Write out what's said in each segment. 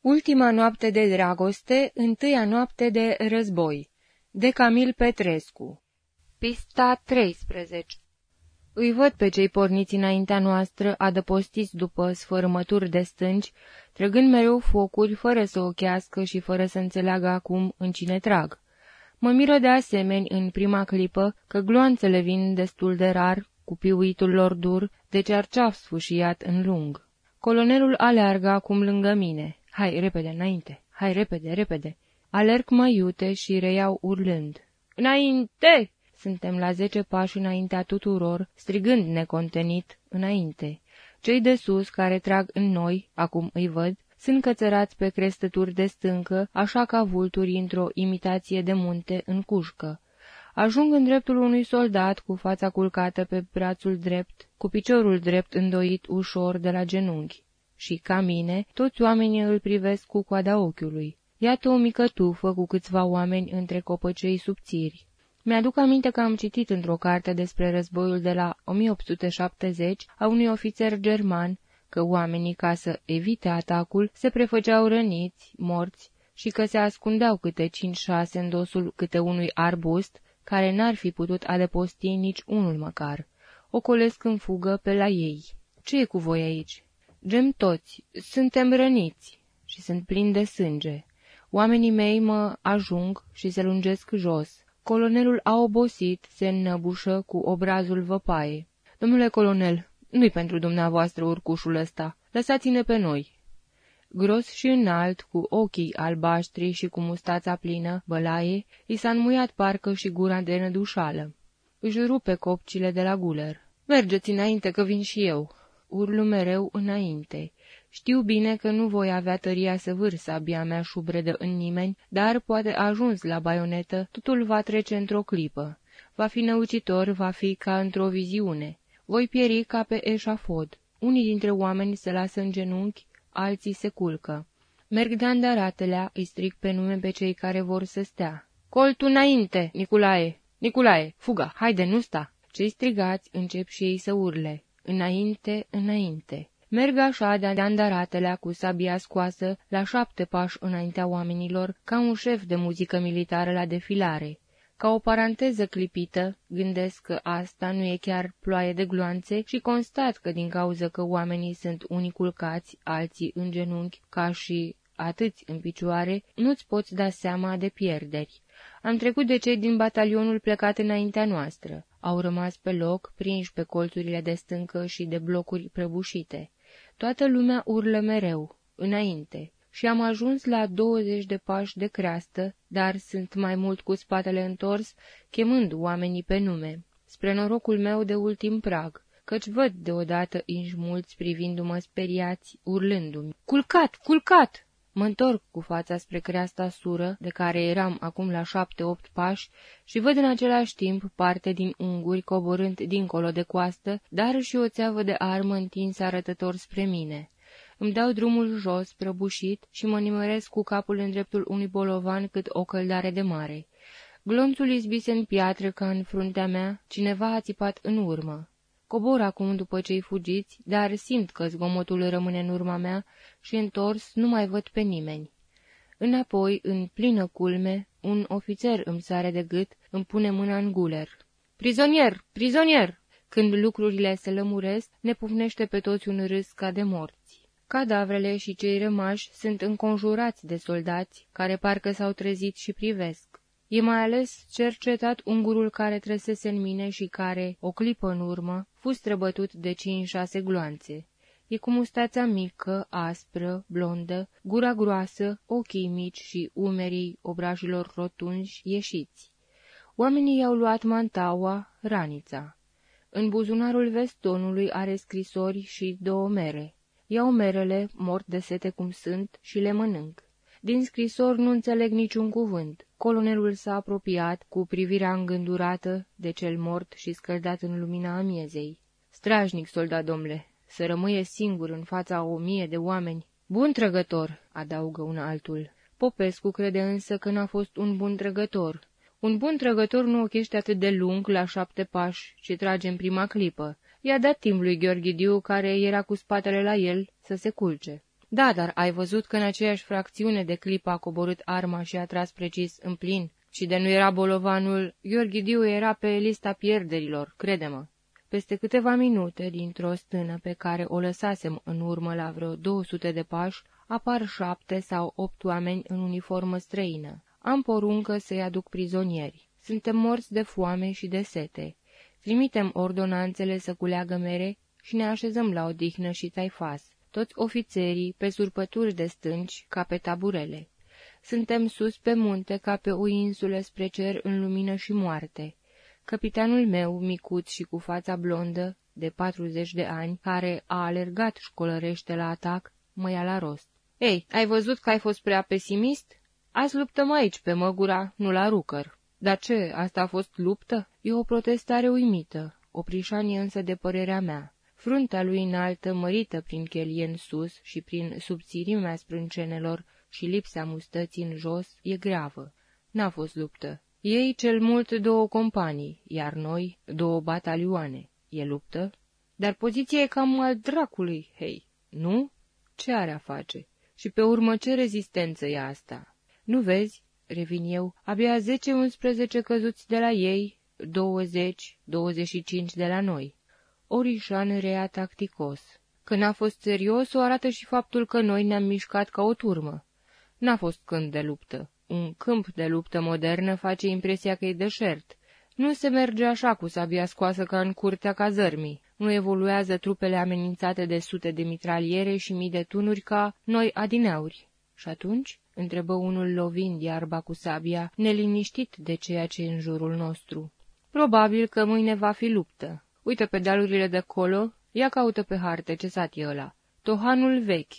Ultima noapte de dragoste, întâia noapte de război, de Camil Petrescu Pista 13 Îi văd pe cei porniți înaintea noastră, adăpostiți după sfărâmături de stânci, trăgând mereu focuri, fără să ochească și fără să înțeleagă acum în cine trag. Mă miră de asemenea în prima clipă că gloanțele vin destul de rar, cu piuitul lor dur, de cerceaf sfâșiat în lung. Colonelul aleargă acum lângă mine. Hai, repede, înainte! Hai, repede, repede! Alerg mai iute și reiau urlând. Înainte! Suntem la zece pași înaintea tuturor, strigând necontenit, înainte. Cei de sus, care trag în noi, acum îi văd, sunt cățărați pe crestături de stâncă, așa ca vulturi într-o imitație de munte în cușcă. Ajung în dreptul unui soldat cu fața culcată pe brațul drept, cu piciorul drept îndoit ușor de la genunchi. Și, ca mine, toți oamenii îl privesc cu coada ochiului. Iată o mică tufă cu câțiva oameni între copăcei subțiri. Mi-aduc aminte că am citit într-o carte despre războiul de la 1870 a unui ofițer german că oamenii, ca să evite atacul, se prefăceau răniți, morți și că se ascundeau câte cinci-șase în dosul câte unui arbust, care n-ar fi putut adăposti nici unul măcar. Ocolesc în fugă pe la ei. Ce e cu voi aici? Gem toți, suntem răniți și sunt plini de sânge. Oamenii mei mă ajung și se lungesc jos. Colonelul a obosit, se înnăbușă cu obrazul văpaie. Domnule colonel, nu-i pentru dumneavoastră urcușul ăsta, lăsați-ne pe noi. Gros și înalt, cu ochii albaștri și cu mustața plină, bălaie, i s-a înmuiat parcă și gura de nădușală. Își rupe copcile de la guler. Mergeți înainte că vin și eu. Urlu mereu înainte. Știu bine că nu voi avea tăria să vâr sabia mea șubredă în nimeni, dar poate ajuns la baionetă, totul va trece într-o clipă. Va fi năucitor, va fi ca într-o viziune. Voi pieri ca pe eșafod. Unii dintre oameni se lasă în genunchi, alții se culcă. Merg de andaratelea, îi strig pe nume pe cei care vor să stea. Coltu înainte, Niculae! Niculae, fuga, haide, nu sta! Cei strigați încep și ei să urle. Înainte, înainte. Merg așa de andaratelea cu sabia scoasă la șapte pași înaintea oamenilor, ca un șef de muzică militară la defilare. Ca o paranteză clipită, gândesc că asta nu e chiar ploaie de gloanțe și constat că din cauza că oamenii sunt unii culcați, alții în genunchi, ca și atâți în picioare, nu-ți poți da seama de pierderi. Am trecut de cei din batalionul plecat înaintea noastră. Au rămas pe loc, prinși pe colțurile de stâncă și de blocuri prăbușite. Toată lumea urlă mereu, înainte, și am ajuns la douăzeci de pași de creastă, dar sunt mai mult cu spatele întors, chemând oamenii pe nume, spre norocul meu de ultim prag, căci văd deodată inși mulți privindu-mă speriați, urlându-mi. Culcat! Culcat! Mă întorc cu fața spre creasta sură, de care eram acum la șapte-opt pași, și văd în același timp parte din unguri coborând dincolo de coastă, dar și o țeavă de armă întinsă arătător spre mine. Îmi dau drumul jos, prăbușit, și mă nimăresc cu capul în dreptul unui bolovan cât o căldare de mare. Glonțul izbise în piatră ca în fruntea mea, cineva a țipat în urmă. Cobor acum după cei fugiți, dar simt că zgomotul rămâne în urma mea și întors nu mai văd pe nimeni. Înapoi, în plină culme, un ofițer îmi sare de gât, îmi pune mâna în guler. Prizonier! Prizonier! Când lucrurile se lămuresc, ne pufnește pe toți un râs ca de morți. Cadavrele și cei rămași sunt înconjurați de soldați, care parcă s-au trezit și privesc. E mai ales cercetat ungurul care trăsese în mine și care, o clipă în urmă, fost străbătut de cinci-șase gloanțe. E cu mustața mică, aspră, blondă, gura groasă, ochii mici și umerii obrajilor rotunji ieșiți. Oamenii i-au luat mantaua, ranița. În buzunarul vestonului are scrisori și două mere. Iau merele, mort de sete cum sunt, și le mănânc. Din scrisor nu înțeleg niciun cuvânt. Colonelul s-a apropiat, cu privirea îngândurată de cel mort și scăldat în lumina amiezei. Strajnic, soldat domnule, să rămâie singur în fața o mie de oameni. Bun trăgător, adaugă un altul. Popescu crede însă că n-a fost un bun trăgător. Un bun trăgător nu ochește atât de lung la șapte pași, ci trage în prima clipă. I-a dat timp lui Gheorghidiu, care era cu spatele la el, să se culce. Da, dar ai văzut că în aceeași fracțiune de clip a coborât arma și a tras precis în plin? Și de nu era bolovanul, Gheorghidiu era pe lista pierderilor, crede-mă. Peste câteva minute, dintr-o stână pe care o lăsasem în urmă la vreo 200 de pași, apar șapte sau opt oameni în uniformă străină. Am poruncă să-i aduc prizonieri. Suntem morți de foame și de sete. Trimitem ordonanțele să culeagă mere și ne așezăm la odihnă și taifas, toți ofițerii pe surpături de stânci ca pe taburele. Suntem sus pe munte ca pe o insulă spre cer în lumină și moarte. Capitanul meu, micuț și cu fața blondă, de patruzeci de ani, care a alergat școlărește la atac, mă ia la rost. Ei, ai văzut că ai fost prea pesimist? Azi luptăm aici, pe Măgura, nu la Rucăr. Dar ce, asta a fost luptă? E o protestare uimită, o prișanie însă de părerea mea. Fruntea lui înaltă, mărită prin chelie în sus și prin subțirimea sprâncenelor și lipsa mustății în jos, e gravă. N-a fost luptă. Ei cel mult două companii, iar noi două batalioane. E luptă? Dar poziția e cam al dracului, hei, nu? Ce are a face? Și pe urmă ce rezistență e asta? Nu vezi, revin eu, abia zece-unsprezece căzuți de la ei, douăzeci, douăzeci și cinci de la noi. Orișan rea tacticos. Când a fost serios, o arată și faptul că noi ne-am mișcat ca o turmă. N-a fost câmp de luptă. Un câmp de luptă modernă face impresia că e deșert. Nu se merge așa cu sabia scoasă ca în curtea cazărmii. Nu evoluează trupele amenințate de sute de mitraliere și mii de tunuri ca noi adineauri. Și atunci? întrebă unul lovind iarba cu sabia, neliniștit de ceea ce e în jurul nostru. Probabil că mâine va fi luptă. Uite pe dealurile de colo, ia caută pe harte ce sat e ăla. Tohanul vechi.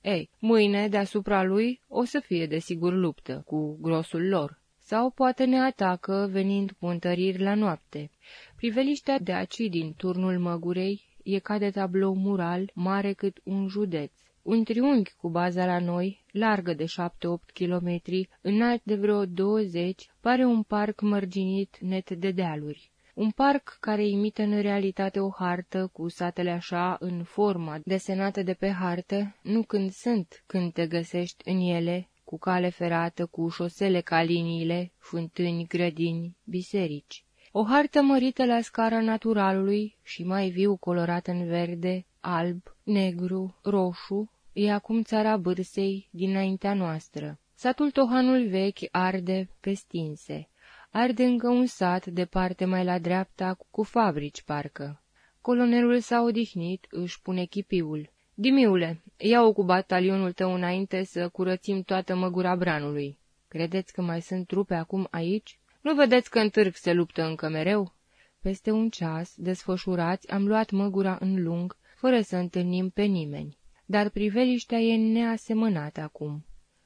Ei, mâine, deasupra lui, o să fie desigur luptă, cu grosul lor. Sau poate ne atacă, venind cu întăriri la noapte. Priveliștea de aci din turnul măgurei e ca de tablou mural, mare cât un județ. Un triunghi cu baza la noi, largă de șapte-opt kilometri, înalt de vreo douăzeci, pare un parc mărginit net de dealuri. Un parc care imită în realitate o hartă cu satele așa în forma desenată de pe hartă, nu când sunt, când te găsești în ele, cu cale ferată, cu șosele ca liniile, fântâni, grădini, biserici. O hartă mărită la scara naturalului și mai viu colorată în verde, alb, negru, roșu, e acum țara bârsei dinaintea noastră. Satul Tohanul vechi arde pe stinse. Arde încă un sat, departe mai la dreapta, cu fabrici, parcă. Colonelul s-a odihnit, își pune chipiul. Dimiule, ia-o cu batalionul tău înainte să curățim toată măgura branului. Credeți că mai sunt trupe acum aici? Nu vedeți că în târg se luptă încă mereu? Peste un ceas, desfășurați, am luat măgura în lung, fără să întâlnim pe nimeni. Dar priveliștea e neasemănată acum.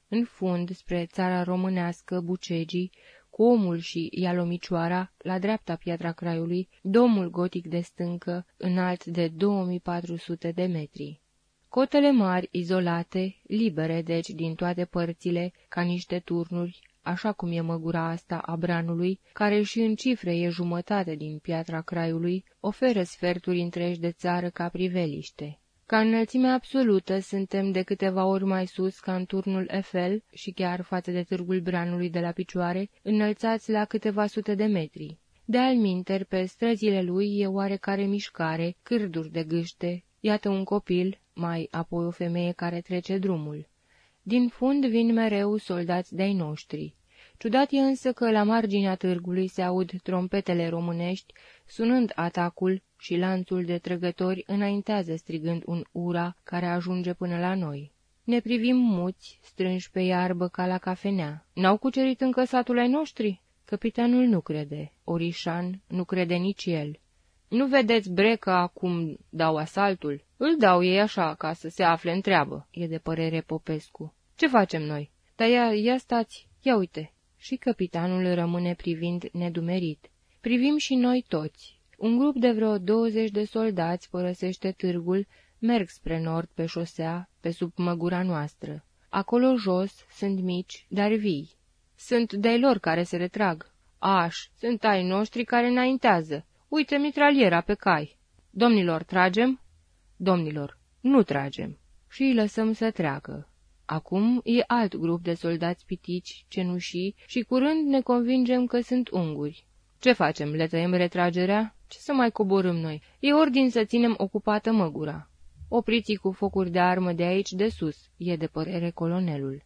În fund, spre țara românească, Bucegii, cu omul și Ialomicioara, la dreapta piatra craiului, domul gotic de stâncă, înalt de 2400 de metri. Cotele mari, izolate, libere deci din toate părțile, ca niște turnuri, așa cum e măgura asta a branului, care și în cifre e jumătate din piatra craiului, oferă sferturi întregi de țară ca priveliște. Ca înălțime absolută suntem de câteva ori mai sus ca în turnul Eiffel și chiar față de târgul branului de la picioare, înălțați la câteva sute de metri. De alminter, pe străzile lui e oarecare mișcare, cârduri de gâște, iată un copil, mai apoi o femeie care trece drumul. Din fund vin mereu soldați de-ai noștri. Ciudat e însă că la marginea târgului se aud trompetele românești, sunând atacul și lanțul de trăgători înaintează strigând un ura care ajunge până la noi. Ne privim muți, strânși pe iarbă ca la cafenea. N-au cucerit încă satul ai noștri? Capitanul nu crede. Orișan nu crede nici el. Nu vedeți brecă acum dau asaltul? Îl dau ei așa, ca să se afle în treabă, e de părere Popescu. Ce facem noi? Dar ia, ia stați, ia uite. Și capitanul rămâne privind nedumerit. Privim și noi toți. Un grup de vreo 20 de soldați părăsește târgul, merg spre nord pe șosea, pe sub măgura noastră. Acolo jos sunt mici, dar vii. Sunt de lor care se retrag. Aș, sunt ai noștri care înaintează. Uite mitraliera pe cai. Domnilor, tragem? Domnilor, nu tragem. și îi lăsăm să treacă. Acum e alt grup de soldați pitici, cenușii și curând ne convingem că sunt unguri. Ce facem? Le tăiem retragerea? Ce să mai coborâm noi? E ordin să ținem ocupată măgura. Opriți cu focuri de armă de aici de sus, e de părere colonelul.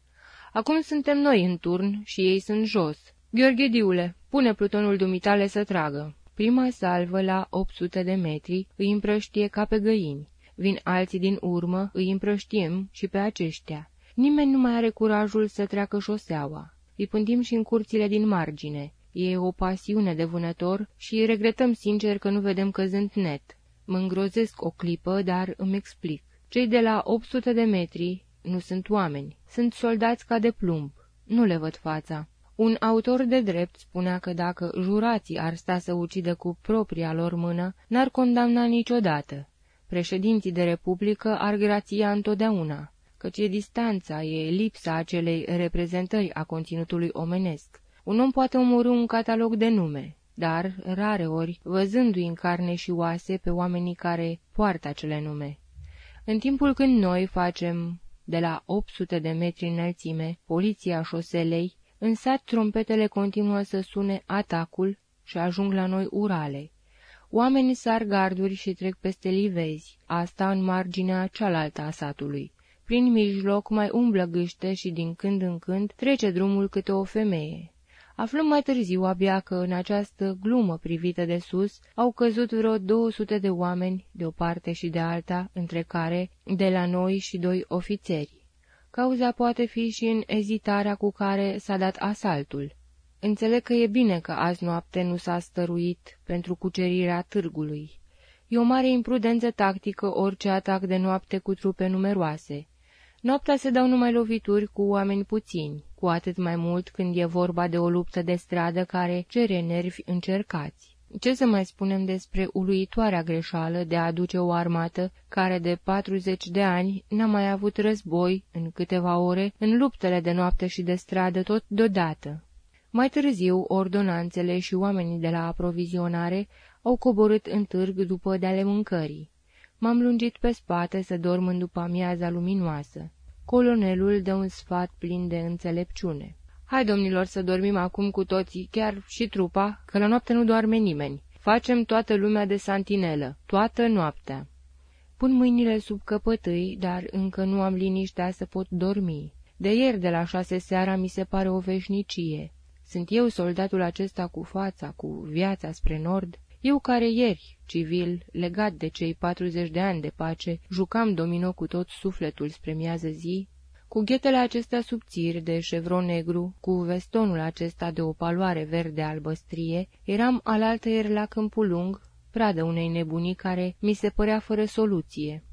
Acum suntem noi în turn și ei sunt jos. Gheorghe Diule, pune plutonul dumitale să tragă. Prima salvă la 800 de metri îi împrăștie ca pe găini. Vin alții din urmă, îi împrăștiem și pe aceștia. Nimeni nu mai are curajul să treacă șoseaua. Îi pândim și în curțile din margine. E o pasiune de vânător și regretăm sincer că nu vedem căzând net. Mă îngrozesc o clipă, dar îmi explic. Cei de la 800 de metri nu sunt oameni, sunt soldați ca de plumb. Nu le văd fața. Un autor de drept spunea că dacă jurații ar sta să ucidă cu propria lor mână, n-ar condamna niciodată. Președinții de republică ar grația întotdeauna, căci e distanța, e lipsa acelei reprezentări a conținutului omenesc. Un om poate omorâ un catalog de nume, dar, rare ori, văzându-i în carne și oase pe oamenii care poartă acele nume. În timpul când noi facem, de la 800 de metri înălțime, poliția șoselei, în sat trompetele continuă să sune atacul și ajung la noi urale. Oamenii sar garduri și trec peste livezi, asta în marginea cealaltă a satului. Prin mijloc mai umblă gâște și din când în când trece drumul câte o femeie. Aflăm mai târziu abia că în această glumă privită de sus au căzut vreo 200 de oameni de o parte și de alta, între care de la noi și doi ofițeri. Cauza poate fi și în ezitarea cu care s-a dat asaltul. Înțeleg că e bine că azi noapte nu s-a stăruit pentru cucerirea târgului. E o mare imprudență tactică orice atac de noapte cu trupe numeroase. Noaptea se dau numai lovituri cu oameni puțini, cu atât mai mult când e vorba de o luptă de stradă care cere nervi încercați. Ce să mai spunem despre uluitoarea greșeală de a aduce o armată care de 40 de ani n-a mai avut război în câteva ore în luptele de noapte și de stradă tot deodată. Mai târziu, ordonanțele și oamenii de la aprovizionare au coborât în târg după de-ale mâncării. M-am lungit pe spate să dorm în după amiaza luminoasă. Colonelul dă un sfat plin de înțelepciune. Hai, domnilor, să dormim acum cu toții, chiar și trupa, că la noapte nu doarme nimeni. Facem toată lumea de santinelă, toată noaptea. Pun mâinile sub căpătâi, dar încă nu am liniștea să pot dormi. De ieri de la șase seara mi se pare o veșnicie. Sunt eu soldatul acesta cu fața, cu viața spre nord? Eu care ieri, civil, legat de cei 40 de ani de pace, jucam domino cu tot sufletul spre miază zi, cu ghetele acestea subțiri de șevron negru, cu vestonul acesta de o paloare verde albăstrie, eram alaltăieri la câmpul lung, pradă unei nebunii care mi se părea fără soluție.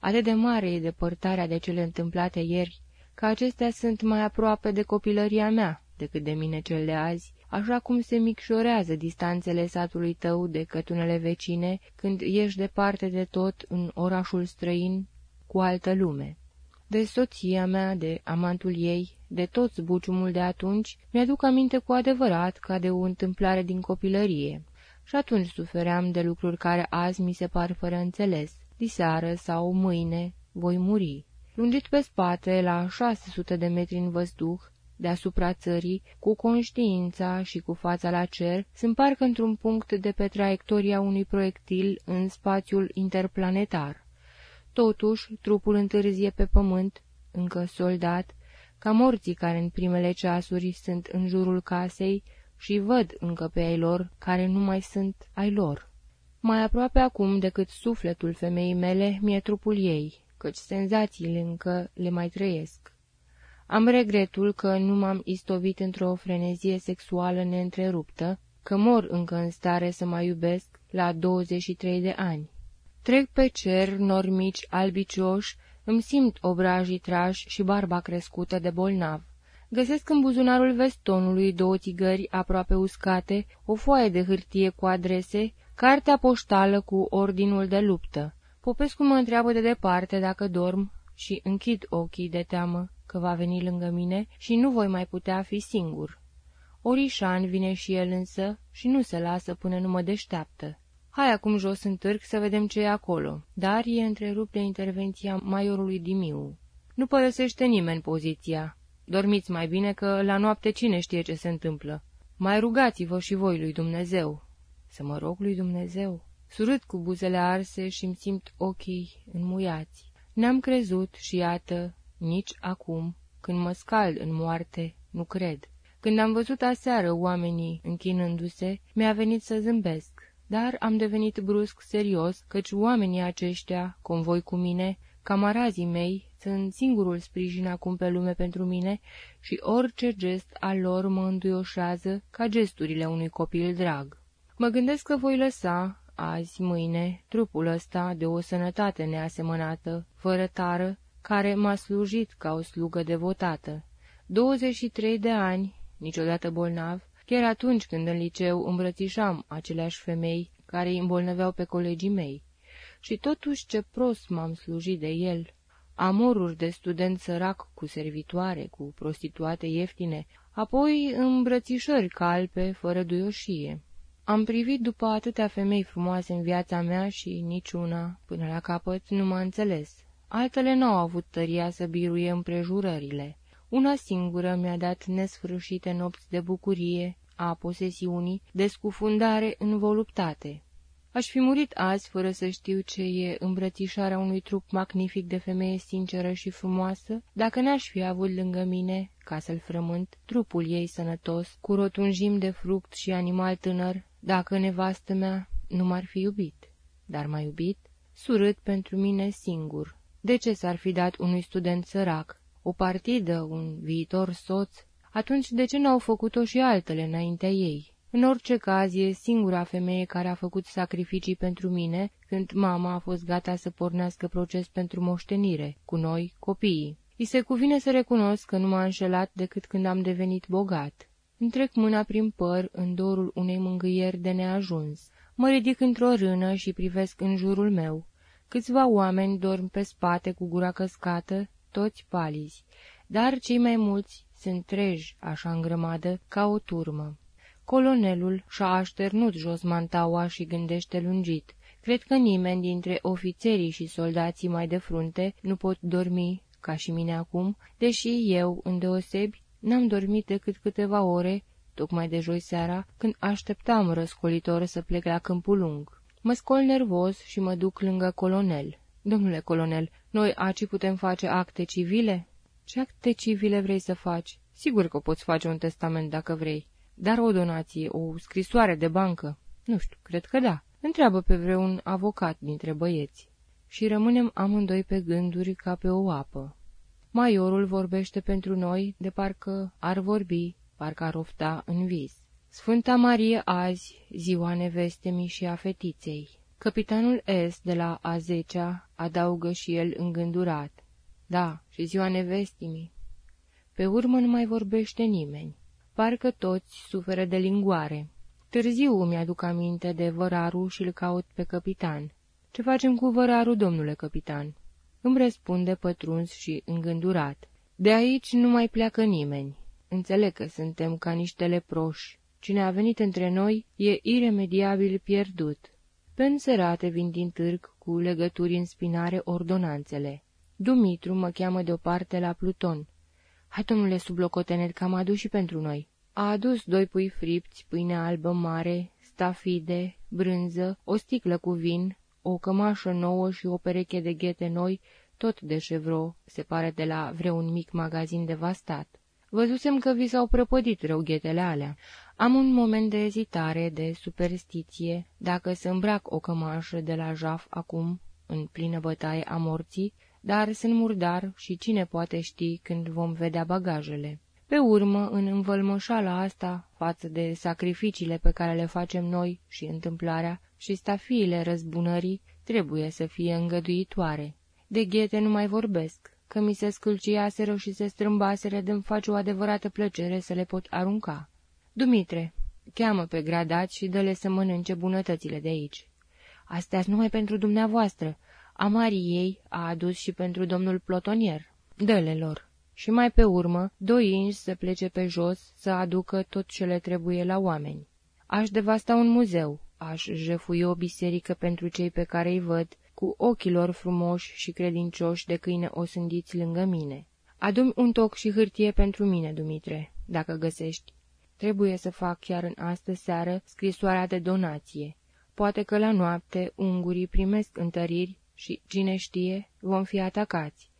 Atât de mare e depărtarea de cele întâmplate ieri, că acestea sunt mai aproape de copilăria mea decât de mine cel de azi, așa cum se micșorează distanțele satului tău de cătunele vecine când ești departe de tot în orașul străin cu altă lume. De soția mea, de amantul ei, de tot zbuciumul de atunci, mi-aduc aminte cu adevărat ca de o întâmplare din copilărie. Și atunci sufeream de lucruri care azi mi se par fără înțeles. Diseară sau mâine voi muri. Lungit pe spate, la 600 de metri în văzduh, deasupra țării, cu conștiința și cu fața la cer, sunt parcă într-un punct de pe traiectoria unui proiectil în spațiul interplanetar. Totuși, trupul întârzie pe pământ, încă soldat, ca morții care în primele ceasuri sunt în jurul casei și văd încă pe ai lor care nu mai sunt ai lor. Mai aproape acum decât sufletul femeii mele mi-e trupul ei, căci senzațiile încă le mai trăiesc. Am regretul că nu m-am istovit într-o frenezie sexuală neîntreruptă, că mor încă în stare să mă iubesc la 23 de ani. Trec pe cer nori mici albicioși, îmi simt obrajii trași și barba crescută de bolnav. Găsesc în buzunarul vestonului două țigări aproape uscate, o foaie de hârtie cu adrese, cartea poștală cu ordinul de luptă. Popescu mă întreabă de departe dacă dorm și închid ochii de teamă că va veni lângă mine și nu voi mai putea fi singur. Orișan vine și el însă și nu se lasă până nu mă deșteaptă. Hai acum jos în târg să vedem ce e acolo. Dar e întrerupt de intervenția maiorului Dimiu. Nu părăsește nimeni poziția. Dormiți mai bine că la noapte cine știe ce se întâmplă. Mai rugați-vă și voi lui Dumnezeu. Să mă rog lui Dumnezeu. Surât cu buzele arse și îmi simt ochii înmuiați. N-am crezut și iată, nici acum, când mă scald în moarte, nu cred. Când am văzut aseară oamenii închinându-se, mi-a venit să zâmbesc, dar am devenit brusc serios, căci oamenii aceștia, convoi cu mine, camarazii mei, sunt singurul sprijin acum pe lume pentru mine și orice gest al lor mă înduioșează ca gesturile unui copil drag. Mă gândesc că voi lăsa, azi, mâine, trupul ăsta de o sănătate neasemănată, fără tară, care m-a slujit ca o slugă devotată. 23 de ani, niciodată bolnav, chiar atunci când în liceu îmbrățișam aceleași femei care îi îmbolnăveau pe colegii mei. Și totuși ce prost m-am slujit de el. Amoruri de student sărac cu servitoare, cu prostituate ieftine, apoi îmbrățișări calpe, fără duioșie. Am privit după atâtea femei frumoase în viața mea și niciuna, până la capăt, nu m-a înțeles. Altele n-au avut tăria să biruie împrejurările. Una singură mi-a dat nesfârșite nopți de bucurie, a posesiunii, de scufundare în voluptate. Aș fi murit azi fără să știu ce e îmbrățișarea unui trup magnific de femeie sinceră și frumoasă, dacă n-aș fi avut lângă mine, ca să-l frământ, trupul ei sănătos, cu rotunjim de fruct și animal tânăr, dacă nevastă mea nu m-ar fi iubit. Dar m-a iubit, surât pentru mine singur. De ce s-ar fi dat unui student sărac, o partidă, un viitor soț, atunci de ce n-au făcut-o și altele înaintea ei? În orice caz, e singura femeie care a făcut sacrificii pentru mine, când mama a fost gata să pornească proces pentru moștenire, cu noi, copiii. I se cuvine să recunosc că nu m-a înșelat decât când am devenit bogat. Întrec mâna prin păr în dorul unei mângâieri de neajuns. Mă ridic într-o rână și privesc în jurul meu. Câțiva oameni dorm pe spate cu gura căscată, toți palizi, dar cei mai mulți sunt treji, așa în grămadă, ca o turmă. Colonelul și-a așternut jos mantaua și gândește lungit. Cred că nimeni dintre ofițerii și soldații mai de frunte nu pot dormi, ca și mine acum, deși eu, îndeosebi, n-am dormit decât câteva ore, tocmai de joi seara, când așteptam răscolitor să plec la câmpul lung. Mă scol nervos și mă duc lângă colonel. Domnule colonel, noi aci putem face acte civile? Ce acte civile vrei să faci? Sigur că poți face un testament dacă vrei. Dar o donație, o scrisoare de bancă? Nu știu, cred că da. Întreabă pe vreun avocat dintre băieți. Și rămânem amândoi pe gânduri ca pe o apă. Maiorul vorbește pentru noi de parcă ar vorbi, parcă ar ofta în vis. Sfânta Marie azi, ziua nevestemii și a fetiței. Capitanul S. de la a zecea adaugă și el îngândurat. Da, și ziua nevestimii. Pe urmă nu mai vorbește nimeni. Parcă toți suferă de lingoare. Târziu îmi aduc aminte de văraru și îl caut pe capitan. Ce facem cu văraru, domnule capitan?" Îmi răspunde pătruns și îngândurat. De aici nu mai pleacă nimeni. Înțeleg că suntem ca niște leproși. Cine a venit între noi e iremediabil pierdut. Pe înserate vin din târg cu legături în spinare ordonanțele. Dumitru mă cheamă deoparte la Pluton. Hai, domnule sublocotenent, că am adus și pentru noi. A adus doi pui fripți, pâine albă mare, stafide, brânză, o sticlă cu vin, o cămașă nouă și o pereche de ghete noi, tot de chevro, se pare de la vreun mic magazin devastat. Văzusem că vi s-au prăpădit răughetele alea. Am un moment de ezitare, de superstiție, dacă să îmbrac o cămașă de la jaf acum, în plină bătaie a morții, dar sunt murdar și cine poate ști când vom vedea bagajele. Pe urmă, în învălmășala asta, față de sacrificiile pe care le facem noi și întâmplarea și stafiile răzbunării, trebuie să fie îngăduitoare. De ghete nu mai vorbesc, că mi se scâlciaseră și se strâmbaseră de-mi face o adevărată plăcere să le pot arunca. Dumitre, cheamă pe gradat și dă-le să mănânce bunătățile de aici. Astea numai pentru dumneavoastră. A Mariei a adus și pentru domnul plotonier. Dă-le lor. Și mai pe urmă, doi inși să plece pe jos să aducă tot ce le trebuie la oameni. Aș devasta un muzeu, aș jefui o biserică pentru cei pe care îi văd, cu ochii lor frumoși și credincioși de câine osândiți lângă mine. Adumi un toc și hârtie pentru mine, Dumitre, dacă găsești. Trebuie să fac chiar în astă seară scrisoarea de donație. Poate că la noapte ungurii primesc întăriri și, cine știe, vom fi atacați.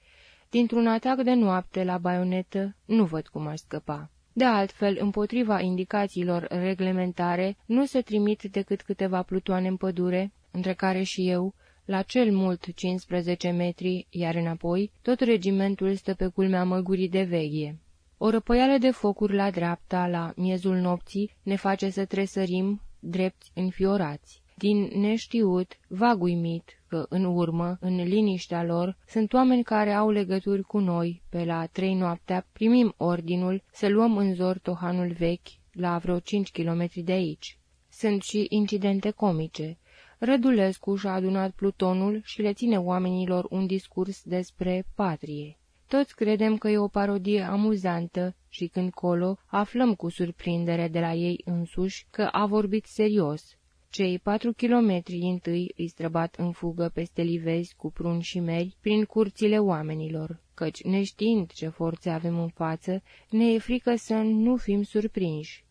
Dintr-un atac de noapte la baionetă nu văd cum aș scăpa. De altfel, împotriva indicațiilor reglementare, nu se trimit decât câteva plutoane în pădure, între care și eu, la cel mult 15 metri, iar înapoi, tot regimentul stă pe culmea măgurii de veghie. O răpăială de focuri la dreapta, la miezul nopții, ne face să tresărim, drepți înfiorați. Din neștiut, vag uimit că, în urmă, în liniștea lor, sunt oameni care au legături cu noi. Pe la trei noaptea primim ordinul să luăm în zor tohanul vechi, la vreo cinci kilometri de aici. Sunt și incidente comice. Rădulescu și-a adunat plutonul și le ține oamenilor un discurs despre patrie. Toți credem că e o parodie amuzantă și când colo aflăm cu surprindere de la ei însuși că a vorbit serios. Cei patru kilometri întâi îi străbat în fugă peste livezi cu prun și meri prin curțile oamenilor, căci, neștiind ce forțe avem în față, ne e frică să nu fim surprinși.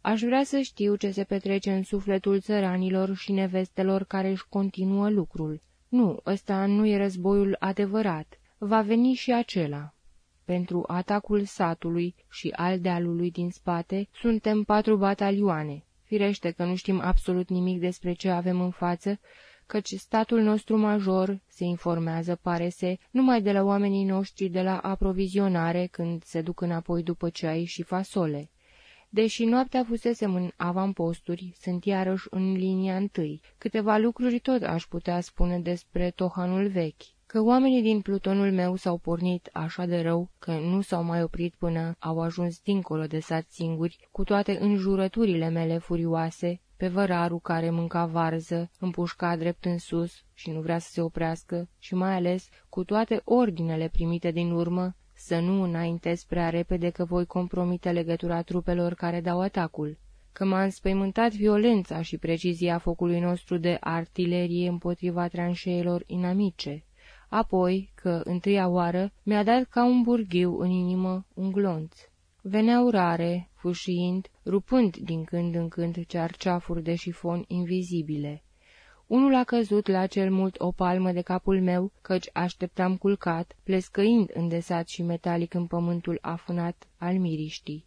Aș vrea să știu ce se petrece în sufletul țăranilor și nevestelor care își continuă lucrul. Nu, ăsta nu e războiul adevărat. Va veni și acela. Pentru atacul satului și al dealului din spate suntem patru batalioane. Firește că nu știm absolut nimic despre ce avem în față, căci statul nostru major se informează, pare se, numai de la oamenii noștri de la aprovizionare când se duc înapoi după ceai și fasole. Deși noaptea fusesem în avamposturi, sunt iarăși în linia întâi. Câteva lucruri tot aș putea spune despre Tohanul vechi. Că oamenii din plutonul meu s-au pornit așa de rău că nu s-au mai oprit până au ajuns dincolo de sat singuri, cu toate înjurăturile mele furioase, pe vărarul care mânca varză, împușca drept în sus și nu vrea să se oprească, și mai ales cu toate ordinele primite din urmă, să nu înaintez prea repede că voi compromite legătura trupelor care dau atacul, că m-a înspăimântat violența și precizia focului nostru de artilerie împotriva tranșeilor inamice, apoi că, întâia oară, mi-a dat ca un burghiu în inimă un glonț. Veneau rare, fâșiind, rupând din când în când cearceafuri de șifon invizibile. Unul a căzut la cel mult o palmă de capul meu, căci așteptam culcat, plescăind îndesat și metalic în pământul afunat al miriștii.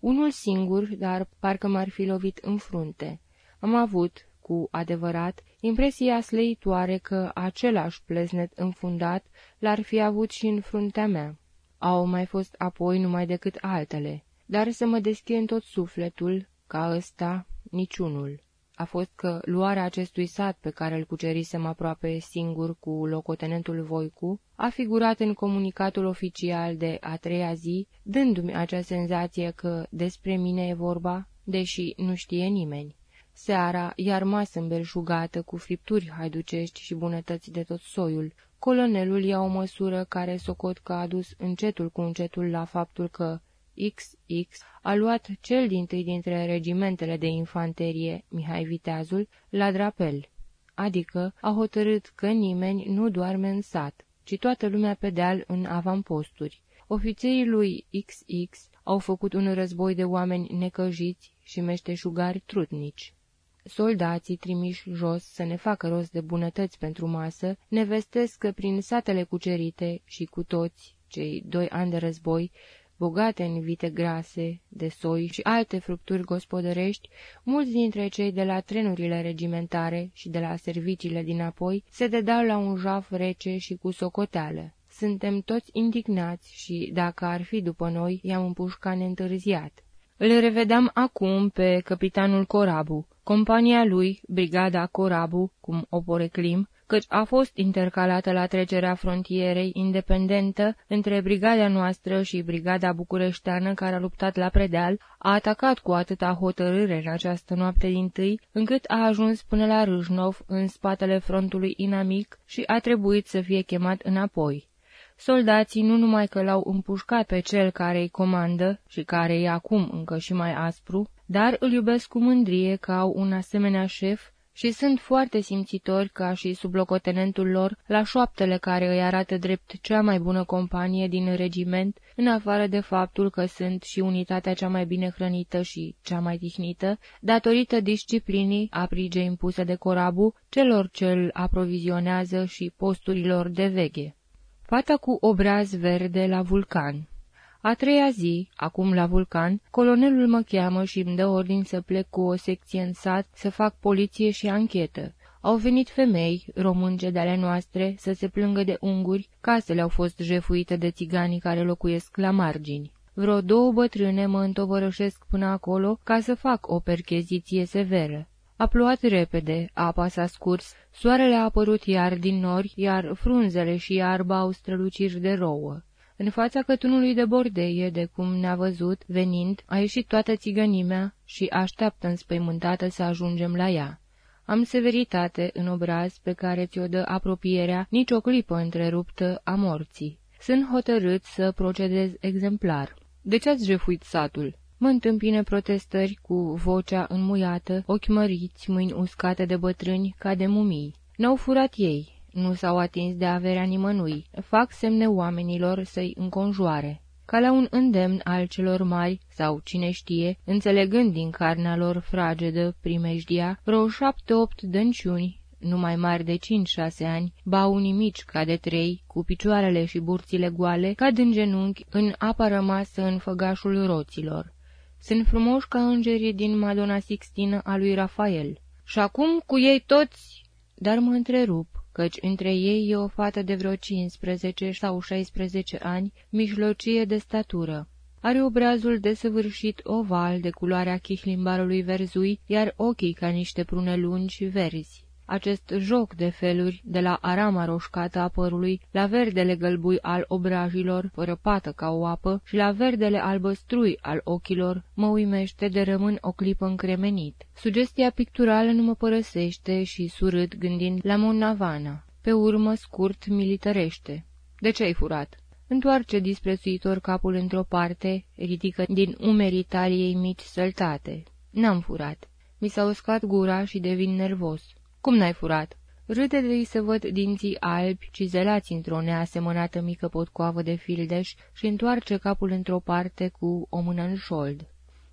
Unul singur, dar parcă m-ar fi lovit în frunte. Am avut, cu adevărat, impresia slăitoare că același pleznet înfundat l-ar fi avut și în fruntea mea. Au mai fost apoi numai decât altele, dar să mă deschie în tot sufletul, ca ăsta, niciunul a fost că luarea acestui sat pe care îl cucerisem aproape singur cu locotenentul Voicu a figurat în comunicatul oficial de a treia zi, dându-mi acea senzație că despre mine e vorba, deși nu știe nimeni. Seara, iar masă îmbelșugată cu fripturi haiducești și bunătăți de tot soiul, colonelul ia o măsură care socot că a dus încetul cu încetul la faptul că XX a luat cel din tâi dintre regimentele de infanterie, Mihai Viteazul, la drapel, adică a hotărât că nimeni nu doarme în sat, ci toată lumea pe deal în avamposturi. Ofițerii lui XX au făcut un război de oameni necăjiți și meșteșugari trutnici. Soldații trimiși jos să ne facă rost de bunătăți pentru masă ne vestesc că prin satele cucerite și cu toți cei doi ani de război bogate în vite grase, de soi și alte fructuri gospodărești, mulți dintre cei de la trenurile regimentare și de la serviciile dinapoi se dedau la un jaf rece și cu socoteală. Suntem toți indignați și, dacă ar fi după noi, i-am împușcat neîntârziat. Îl revedam acum pe capitanul Corabu. Compania lui, brigada Corabu, cum o poreclim, căci a fost intercalată la trecerea frontierei independentă între brigada noastră și brigada bucureșteană care a luptat la predeal, a atacat cu atâta hotărâre în această noapte din tâi, încât a ajuns până la Râșnov, în spatele frontului inamic, și a trebuit să fie chemat înapoi. Soldații nu numai că l-au împușcat pe cel care îi comandă și care e acum încă și mai aspru, dar îl iubesc cu mândrie că au un asemenea șef și sunt foarte simțitori ca și sublocotenentul lor la șoaptele care îi arată drept cea mai bună companie din regiment, în afară de faptul că sunt și unitatea cea mai bine hrănită și cea mai tihnită, datorită disciplinii aprige impuse de corabu celor ce îl aprovizionează și posturilor de veghe. Fata cu obraz verde la vulcan a treia zi, acum la vulcan, colonelul mă cheamă și îmi dă ordin să plec cu o secție în sat să fac poliție și anchetă. Au venit femei, românce de ale noastre, să se plângă de unguri, casele au fost jefuite de țiganii care locuiesc la margini. Vreo două bătrâne mă întovărășesc până acolo ca să fac o percheziție severă. A plouat repede, apa s-a scurs, soarele a apărut iar din nori, iar frunzele și iarba au străluciri de rouă. În fața cătunului de bordeie, de cum ne-a văzut, venind, a ieșit toată țigănimea și așteaptă înspăimântată să ajungem la ea. Am severitate în obraz pe care ți-o dă apropierea nici o clipă întreruptă a morții. Sunt hotărât să procedez exemplar. De ce ați jefuit satul? Mă întâmpine protestări cu vocea înmuiată, ochi măriți, mâini uscate de bătrâni ca de mumii. N-au furat ei, nu s-au atins de averea nimănui, fac semne oamenilor să-i înconjoare. Ca la un îndemn al celor mari, sau cine știe, înțelegând din carnea lor fragedă primejdia, vreo șapte-opt dănciuni, numai mari de cinci-șase ani, ba unii mici ca de trei, cu picioarele și burțile goale, cad în genunchi în apa rămasă în făgașul roților. Sunt frumoși ca îngerii din Madonna Sixtină a lui Rafael. Și acum cu ei toți... Dar mă întrerup, căci între ei e o fată de vreo 15 sau 16 ani, mijlocie de statură. Are obrazul desăvârșit oval de culoarea chihlimbarului verzui, iar ochii ca niște prune lungi și verzi. Acest joc de feluri, de la arama roșcată a părului, la verdele gălbui al obrajilor, fără pată ca o apă, și la verdele albăstrui al ochilor, mă uimește de rămân o clipă încremenit. Sugestia picturală nu mă părăsește și surât gândind la Monavana. Pe urmă, scurt, militărește. De ce ai furat? Întoarce disprețuitor capul într-o parte, ridică din umerii taliei mici săltate. N-am furat. Mi s-a uscat gura și devin nervos. Cum n-ai furat?" Râde de se văd dinții albi, cizelați într-o neasemănată mică potcoavă de fildeș și întoarce capul într-o parte cu o mână în șold.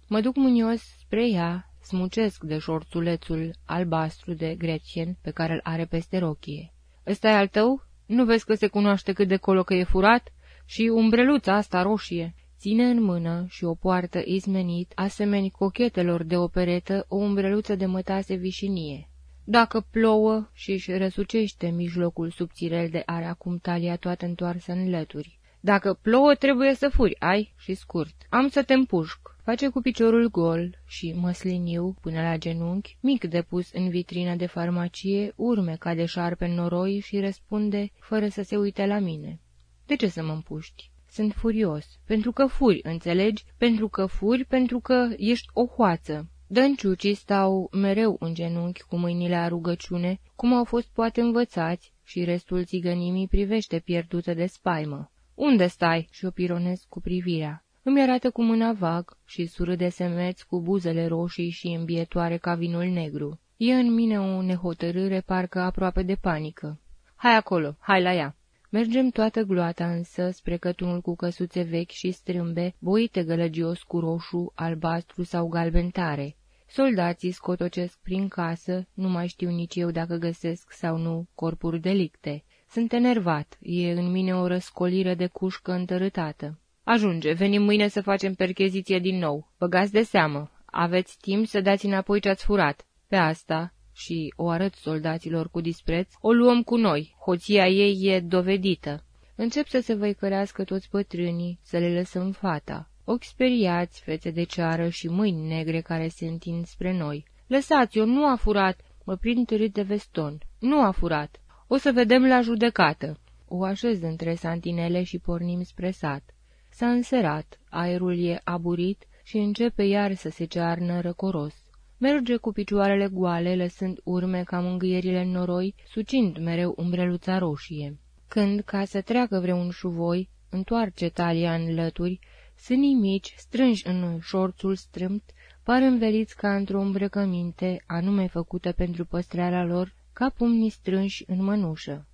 Mă duc mânios spre ea, smucesc de șorțulețul albastru de grecien pe care îl are peste rochie. ăsta e al tău? Nu vezi că se cunoaște cât de colo că e furat? Și umbreluța asta roșie?" Ține în mână și o poartă izmenit, asemeni cochetelor de operetă, o umbreluță de mătase vișinie. Dacă plouă și își răsucește mijlocul subțirel de are acum talia toată întoarsă în lături. Dacă plouă, trebuie să furi, ai și scurt. Am să te împușc. Face cu piciorul gol și măsliniu până la genunchi, mic depus în vitrină de farmacie, urme ca de șarpe în noroi și răspunde, fără să se uite la mine. De ce să mă împuști? Sunt furios. Pentru că furi, înțelegi? Pentru că furi, pentru că ești o hoață. Dănciucii stau mereu în genunchi cu mâinile a rugăciune, cum au fost poate învățați, și restul țigănimii privește pierdută de spaimă. Unde stai?" și o pironesc cu privirea. Îmi arată cu mâna vag și surâde semeț cu buzele roșii și îmbietoare ca vinul negru. E în mine o nehotărâre parcă aproape de panică. Hai acolo, hai la ea!" Mergem toată gloata însă spre cătunul cu căsuțe vechi și strâmbe, boite gălăgios cu roșu, albastru sau galben tare. Soldații scotocesc prin casă, nu mai știu nici eu dacă găsesc sau nu corpuri delicte. Sunt enervat, e în mine o răscolire de cușcă întărâtată. Ajunge, venim mâine să facem percheziție din nou. Băgați de seamă, aveți timp să dați înapoi ce-ați furat. Pe asta, și o arăt soldaților cu dispreț, o luăm cu noi, hoția ei e dovedită. Încep să se văicărească toți bătrânii, să le lăsăm fata ochi speriați, fețe de ceară și mâini negre care se întind spre noi. Lăsați-o, nu a furat!" Mă prind târât de veston. Nu a furat! O să vedem la judecată!" O așez între santinele și pornim spre sat. S-a înserat, aerul e aburit și începe iar să se cearnă răcoros. Merge cu picioarele goale, lăsând urme ca mângâierile în noroi, sucind mereu umbreluța roșie. când, ca să treacă vreun șuvoi, întoarce talia în lături, sânii mici, strânși în șorțul strâmt, par înveliți ca într-o îmbrăcăminte, anume făcută pentru păstrarea lor, ca pumnii strânși în mănușă.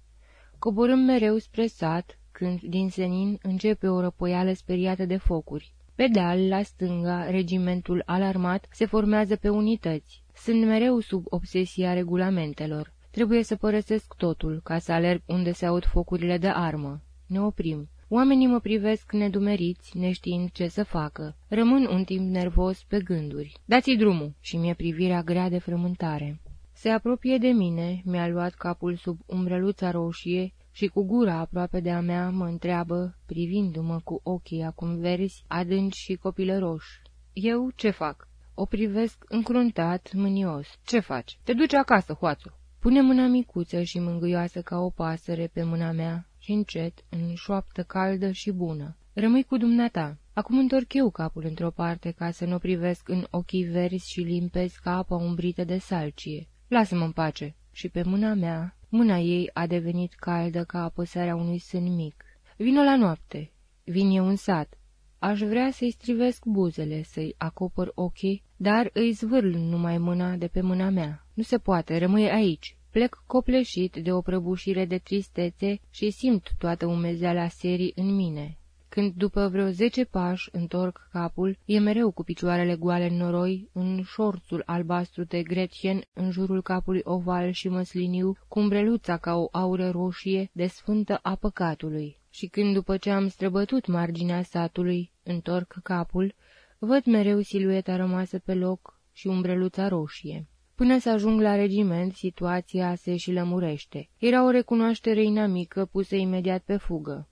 Coborâm mereu spre sat, când din senin începe o răpoială speriată de focuri. Pe deal, la stânga, regimentul alarmat se formează pe unități. Sunt mereu sub obsesia regulamentelor. Trebuie să părăsesc totul, ca să alerg unde se aud focurile de armă. Ne oprim. Oamenii mă privesc nedumeriți, neștiind ce să facă. Rămân un timp nervos pe gânduri. Dați-i drumul și mi-e privirea grea de frământare. Se apropie de mine, mi-a luat capul sub umbreluța roșie și cu gura aproape de-a mea mă întreabă, privindu-mă cu ochii acum verzi, adânci și copilăroși. Eu ce fac? O privesc încruntat, mânios. Ce faci? Te duci acasă, hoață. Pune mâna micuță și mângâioasă ca o pasăre pe mâna mea și încet, în șoaptă caldă și bună. Rămâi cu dumneata. Acum întorc eu capul într-o parte ca să nu privesc în ochii verzi și limpezi ca apa umbrită de salcie. Lasă-mă în pace. Și pe mâna mea, mâna ei a devenit caldă ca apăsarea unui sân mic. Vino la noapte. Vin eu în sat. Aș vrea să-i strivesc buzele, să-i acopăr ochii, dar îi zvârl numai mâna de pe mâna mea. Nu se poate, rămâi aici. Plec copleșit de o prăbușire de tristețe și simt toată umezeala serii în mine. Când după vreo zece pași întorc capul, e mereu cu picioarele goale în noroi, în șorțul albastru de gretien, în jurul capului oval și măsliniu, cu umbreluța ca o aură roșie de sfântă a păcatului. Și când după ce am străbătut marginea satului, întorc capul, văd mereu silueta rămasă pe loc și umbreluța roșie. Până să ajung la regiment, situația se și lămurește. Era o recunoaștere inamică pusă imediat pe fugă.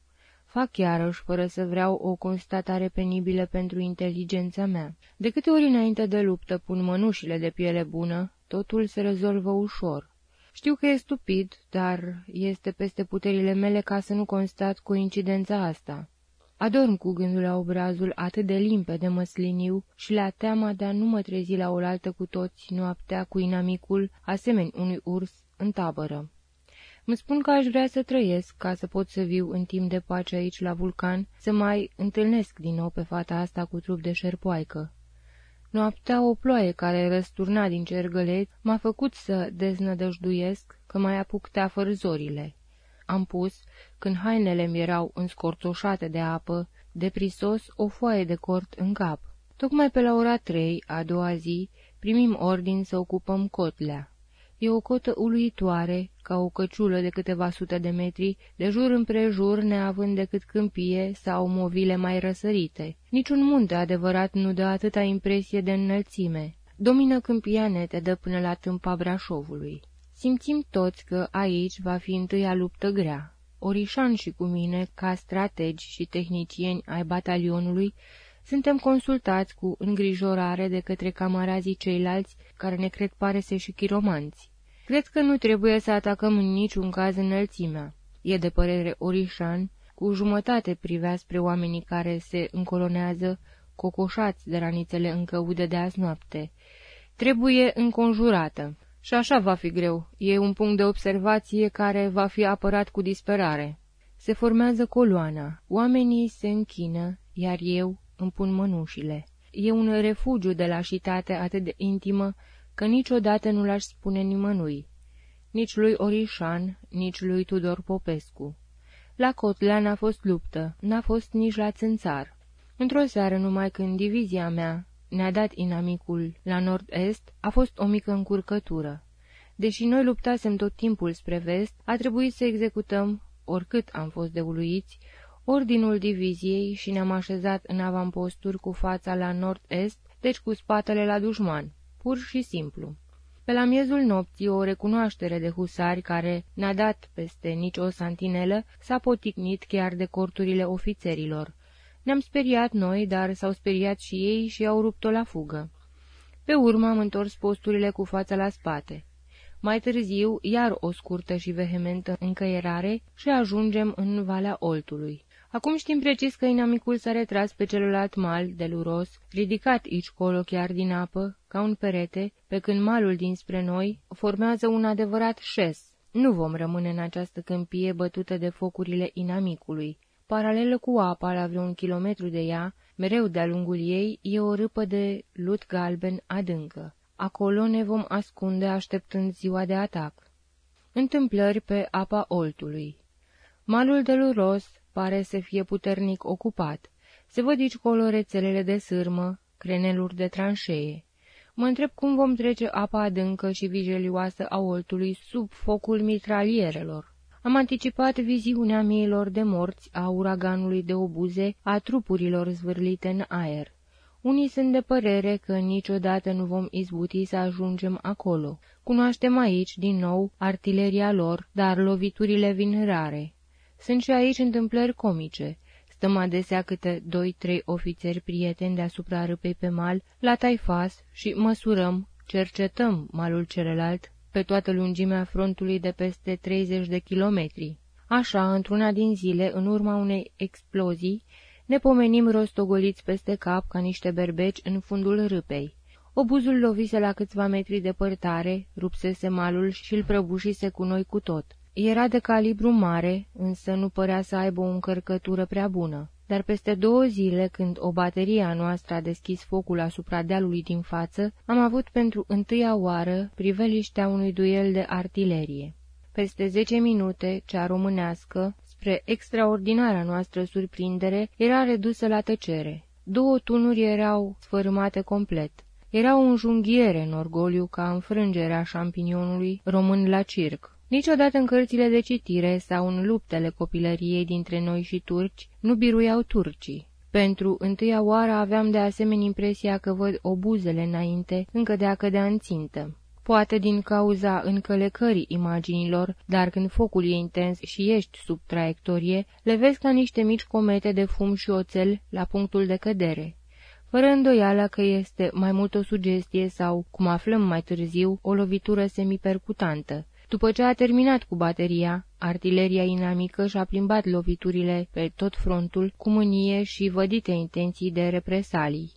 Fac iarăși, fără să vreau, o constatare penibilă pentru inteligența mea. De câte ori înainte de luptă pun mănușile de piele bună, totul se rezolvă ușor. Știu că e stupid, dar este peste puterile mele ca să nu constat coincidența asta. Adorm cu gândul la obrazul atât de limpede măsliniu și la teama de a nu mă trezi la oaltă cu toți noaptea cu inamicul, asemeni unui urs, în tabără. Îmi spun că aș vrea să trăiesc ca să pot să viu în timp de pace aici la vulcan, să mai întâlnesc din nou pe fata asta cu trup de șerpoaică. Noaptea o ploaie care răsturna din cer găleți m-a făcut să deznădăjduiesc că mai apuc teafăr zorile. Am pus, când hainele mi erau înscorțoșate de apă, de prisos o foaie de cort în cap. Tocmai pe la ora trei, a doua zi, primim ordin să ocupăm cotlea. E o cotă uluitoare, ca o căciulă de câteva sute de metri, de jur împrejur, neavând decât câmpie sau movile mai răsărite. Niciun munte adevărat nu dă atâta impresie de înălțime. Domină câmpia netedă până la tâmpa Brașovului. Simțim toți că aici va fi întâia luptă grea. Orișan și cu mine, ca strategi și tehnicieni ai batalionului, suntem consultați cu îngrijorare de către camarazii ceilalți care ne cred parese și chiromanți. Cred că nu trebuie să atacăm în niciun caz înălțimea. E de părere Orișan, cu jumătate privea spre oamenii care se încolonează, cocoșați de ranițele încă ude de azi noapte. Trebuie înconjurată. Și așa va fi greu. E un punct de observație care va fi apărat cu disperare. Se formează coloana. Oamenii se închină, iar eu îmi pun mănușile. E un refugiu de lașitate atât de intimă că niciodată nu l-aș spune nimănui. Nici lui Orișan, nici lui Tudor Popescu. La Cotlea n-a fost luptă, n-a fost nici la țânțar. Într-o seară numai când divizia mea, ne-a dat inamicul la nord-est, a fost o mică încurcătură. Deși noi luptasem tot timpul spre vest, a trebuit să executăm, oricât am fost de uluiți, ordinul diviziei și ne-am așezat în avamposturi cu fața la nord-est, deci cu spatele la dușman, pur și simplu. Pe la miezul nopții, o recunoaștere de husari care n-a dat peste nici o santinelă s-a poticnit chiar de corturile ofițerilor, ne-am speriat noi, dar s-au speriat și ei și au rupt-o la fugă. Pe urmă am întors posturile cu fața la spate. Mai târziu, iar o scurtă și vehementă încăierare și ajungem în Valea Oltului. Acum știm precis că inamicul s-a retras pe celălalt mal, de luros, ridicat aici colo chiar din apă, ca un perete, pe când malul dinspre noi formează un adevărat șes. Nu vom rămâne în această câmpie bătută de focurile inamicului. Paralelă cu apa, la vreun kilometru de ea, mereu de-a lungul ei, e o râpă de lut galben adâncă. Acolo ne vom ascunde așteptând ziua de atac. Întâmplări pe apa Oltului Malul de Luros pare să fie puternic ocupat. Se văd aici colo rețelele de sârmă, creneluri de tranșee. Mă întreb cum vom trece apa adâncă și vijelioasă a Oltului sub focul mitralierelor. Am anticipat viziunea miilor de morți, a uraganului de obuze, a trupurilor zvârlite în aer. Unii sunt de părere că niciodată nu vom izbuti să ajungem acolo. Cunoaștem aici, din nou, artileria lor, dar loviturile vin rare. Sunt și aici întâmplări comice. Stăm adesea câte doi-trei ofițeri prieteni deasupra râpei pe mal, la taifas, și măsurăm, cercetăm malul celălalt pe toată lungimea frontului de peste 30 de kilometri. Așa, într-una din zile, în urma unei explozii, ne pomenim rostogoliți peste cap ca niște berbeci în fundul râpei. Obuzul lovise la câțiva metri departare, rupsese malul și îl prăbușise cu noi cu tot. Era de calibru mare, însă nu părea să aibă o încărcătură prea bună. Dar peste două zile, când o baterie a noastră a deschis focul asupra dealului din față, am avut pentru întâia oară priveliștea unui duel de artilerie. Peste zece minute, cea românească, spre extraordinara noastră surprindere, era redusă la tăcere. Două tunuri erau sfărâmate complet. Era o înjunghiere în orgoliu ca înfrângerea șampinionului român la circ. Niciodată în cărțile de citire sau în luptele copilăriei dintre noi și turci nu biruiau turcii. Pentru întâia oară aveam de asemenea impresia că văd obuzele înainte, încă de a cădea în țintă. Poate din cauza încălecării imaginilor, dar când focul e intens și ești sub traiectorie, le vezi ca niște mici comete de fum și oțel la punctul de cădere. Fără îndoială că este mai mult o sugestie sau, cum aflăm mai târziu, o lovitură semipercutantă, după ce a terminat cu bateria, artileria inamică și-a plimbat loviturile pe tot frontul cu mânie și vădite intenții de represalii.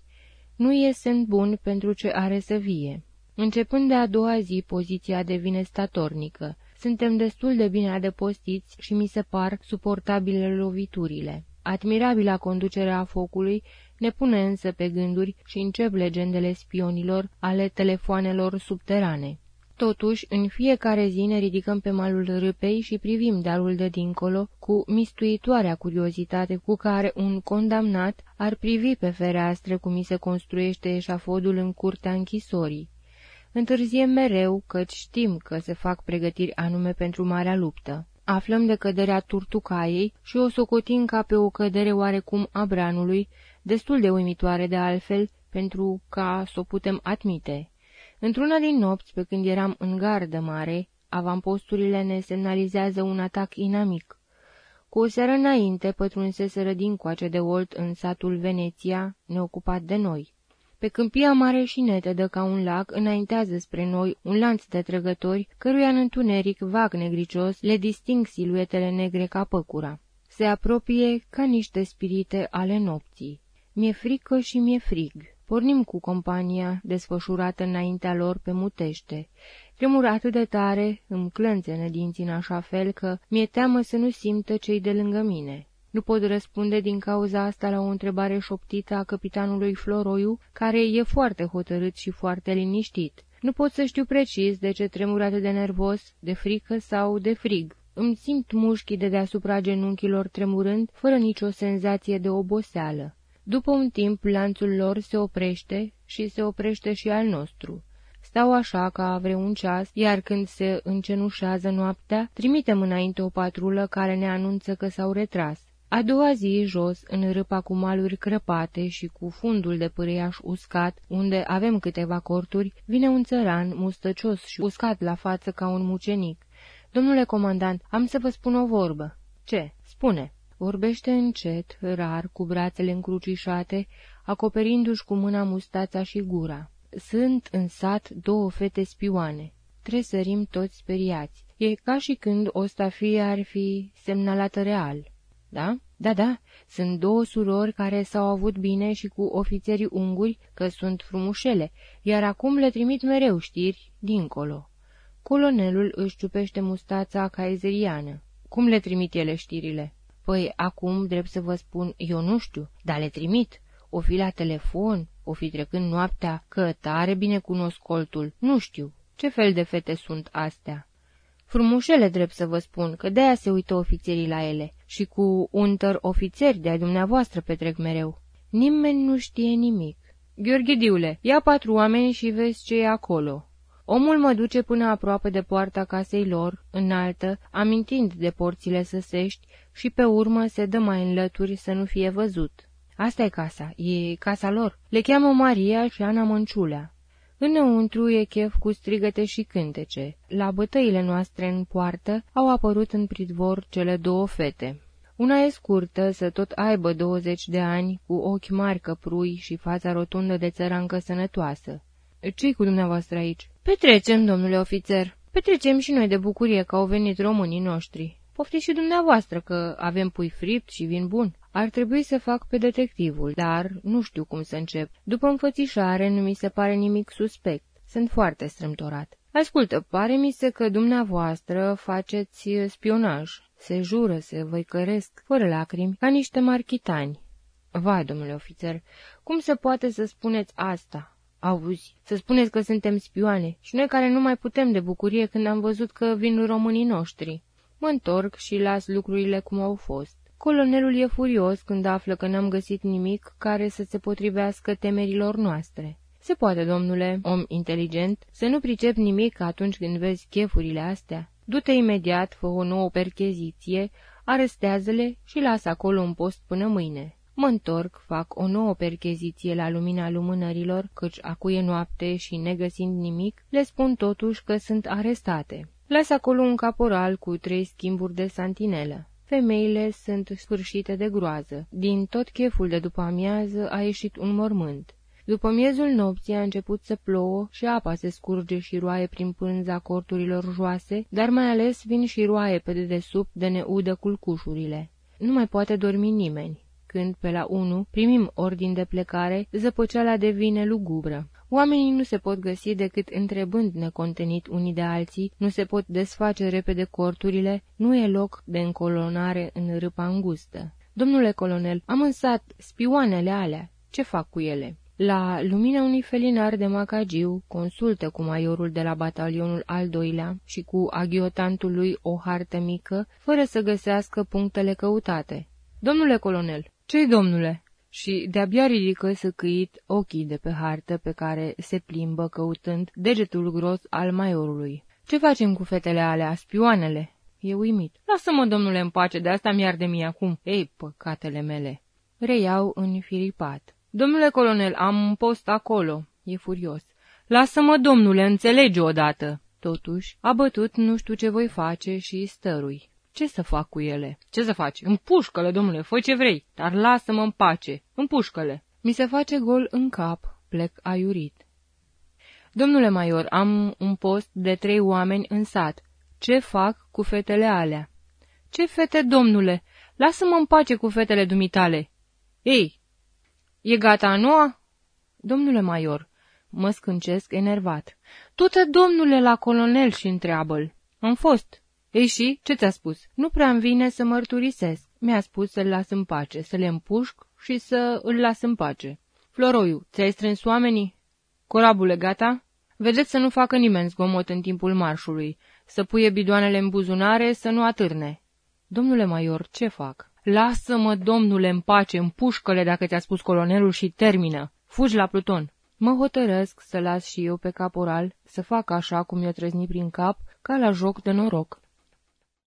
Nu e sunt bun pentru ce are să vie. Începând de a doua zi, poziția devine statornică. Suntem destul de bine adăpostiți și mi se par suportabile loviturile. Admirabila conducerea focului ne pune însă pe gânduri și încep legendele spionilor ale telefoanelor subterane. Totuși, în fiecare zi ne ridicăm pe malul râpei și privim dealul de dincolo cu mistuitoarea curiozitate cu care un condamnat ar privi pe fereastră cum mi se construiește eșafodul în curtea închisorii. Întârziem mereu, căci știm că se fac pregătiri anume pentru marea luptă. Aflăm de căderea turtucaiei și o socotim ca pe o cădere oarecum a branului, destul de uimitoare de altfel, pentru ca să o putem admite. Într-una din nopți, pe când eram în gardă mare, avamposturile ne semnalizează un atac inamic. Cu o seară înainte pătrunseseră din coace de olt în satul Veneția, neocupat de noi. Pe câmpia mare și netedă ca un lac înaintează spre noi un lanț de trăgători, căruia în întuneric vag negricios le disting siluetele negre ca păcura. Se apropie ca niște spirite ale nopții. Mi-e frică și mi-e frig. Pornim cu compania, desfășurată înaintea lor pe mutește. Tremur atât de tare, îmi clănțene dinții în așa fel că mi-e teamă să nu simtă cei de lângă mine. Nu pot răspunde din cauza asta la o întrebare șoptită a capitanului Floroiu, care e foarte hotărât și foarte liniștit. Nu pot să știu precis de ce tremur atât de nervos, de frică sau de frig. Îmi simt mușchii de deasupra genunchilor tremurând, fără nicio senzație de oboseală. După un timp, lanțul lor se oprește și se oprește și al nostru. Stau așa ca vreun ceas, iar când se încenușează noaptea, trimitem înainte o patrulă care ne anunță că s-au retras. A doua zi, jos, în râpa cu maluri crăpate și cu fundul de pâreiaș uscat, unde avem câteva corturi, vine un țăran, mustăcios și uscat la față ca un mucenic. Domnule comandant, am să vă spun o vorbă. Ce? Spune. Vorbește încet, rar, cu brațele încrucișate, acoperindu-și cu mâna mustața și gura. Sunt în sat două fete spioane. Tresărim toți speriați. E ca și când o stafie ar fi semnalată real. Da? Da, da, sunt două surori care s-au avut bine și cu ofițerii unguri, că sunt frumușele, iar acum le trimit mereu știri dincolo. Colonelul își ciupește mustața caizeriană. Cum le trimit ele știrile? Păi, acum, drept să vă spun, eu nu știu, dar le trimit. O fi la telefon, o fi trecând noaptea, că tare bine cunosc coltul, nu știu. Ce fel de fete sunt astea? Frumușele, drept să vă spun, că de-aia se uită ofițerii la ele și cu tăr ofițeri de-a dumneavoastră petrec mereu. Nimeni nu știe nimic. Gheorghe Diule, ia patru oameni și vezi ce e acolo. Omul mă duce până aproape de poarta casei lor, înaltă, amintind de porțile săsești, și pe urmă se dă mai în lături să nu fie văzut. Asta e casa, e casa lor. Le cheamă Maria și Ana Mănciulea. Înăuntru e chef cu strigăte și cântece. La bătăile noastre în poartă au apărut în pridvor cele două fete. Una e scurtă, să tot aibă douăzeci de ani, cu ochi mari căprui și fața rotundă de țărancă sănătoasă. Ce-i cu dumneavoastră aici?" Petrecem, domnule ofițer, petrecem și noi de bucurie că au venit românii noștri. Poftiți și dumneavoastră că avem pui fript și vin bun. Ar trebui să fac pe detectivul, dar nu știu cum să încep. După înfățișare nu mi se pare nimic suspect. Sunt foarte strâmtorat. Ascultă, pare mi se că dumneavoastră faceți spionaj. Se jură, se văicăresc, fără lacrimi, ca niște marchitani. Vai, domnule ofițer, cum se poate să spuneți asta? Auzi, să spuneți că suntem spioane și noi care nu mai putem de bucurie când am văzut că vin românii noștri. Mă întorc și las lucrurile cum au fost. Colonelul e furios când află că n-am găsit nimic care să se potrivească temerilor noastre. Se poate, domnule, om inteligent, să nu pricep nimic atunci când vezi chefurile astea? Du-te imediat, fă o nouă percheziție, arestează-le și lasă acolo un post până mâine. Mă întorc, fac o nouă percheziție la lumina lumânărilor, căci acuie noapte și, negăsind nimic, le spun totuși că sunt arestate. Las acolo un caporal cu trei schimburi de santinelă. Femeile sunt sfârșite de groază. Din tot cheful de după amiază a ieșit un mormânt. După miezul nopții a început să plouă și apa se scurge și roaie prin pânza corturilor joase, dar mai ales vin și roaie pe dedesubt de ne udă culcușurile. Nu mai poate dormi nimeni. Când, pe la unu, primim ordin de plecare, zăpăceala devine lugubră. Oamenii nu se pot găsi decât întrebând necontenit unii de alții, nu se pot desface repede corturile, nu e loc de încolonare în râpa îngustă. Domnule colonel, am însat spioanele alea. Ce fac cu ele? La lumina unui felinar de macagiu, consultă cu maiorul de la batalionul al doilea și cu aghiotantul lui o hartă mică, fără să găsească punctele căutate. Domnule colonel, ce-i domnule?" și de-abia ridică săcâit ochii de pe hartă pe care se plimbă căutând degetul gros al maiorului. Ce facem cu fetele alea, spioanele?" E uimit. Lasă-mă, domnule, în pace, de asta mi-ar de mie acum. Ei, păcatele mele!" Reiau înfiripat. Domnule colonel, am un post acolo." E furios. Lasă-mă, domnule, înțelege odată." Totuși, a bătut nu știu ce voi face și stărui. Ce să fac cu ele? Ce să faci? Împușcă-le, domnule, fă ce vrei, dar lasă-mă în pace. Împușcă-le. Mi se face gol în cap, plec aiurit. Domnule Maior, am un post de trei oameni în sat. Ce fac cu fetele alea? Ce fete, domnule? Lasă-mă în pace cu fetele dumitale. Ei, e gata a noua? Domnule Maior, mă scâncesc enervat. Tu-te, domnule, la colonel și întreabă-l. Am fost. Ei și, ce ți-a spus? Nu prea-mi vine să mărturisesc. Mi-a spus să-l las în pace, să le împușc și să îl las în pace. Floroiu, ți-ai strâns oamenii? Corabule, gata? Vedeți să nu facă nimeni zgomot în timpul marșului, să puie bidoanele în buzunare, să nu atârne. Domnule Maior, ce fac? Lasă-mă, domnule, în pace, împușcă-le dacă ți-a spus colonelul și termină. Fugi la Pluton. Mă hotărăsc să las și eu pe caporal să facă așa cum i-o trăzni prin cap, ca la joc de noroc.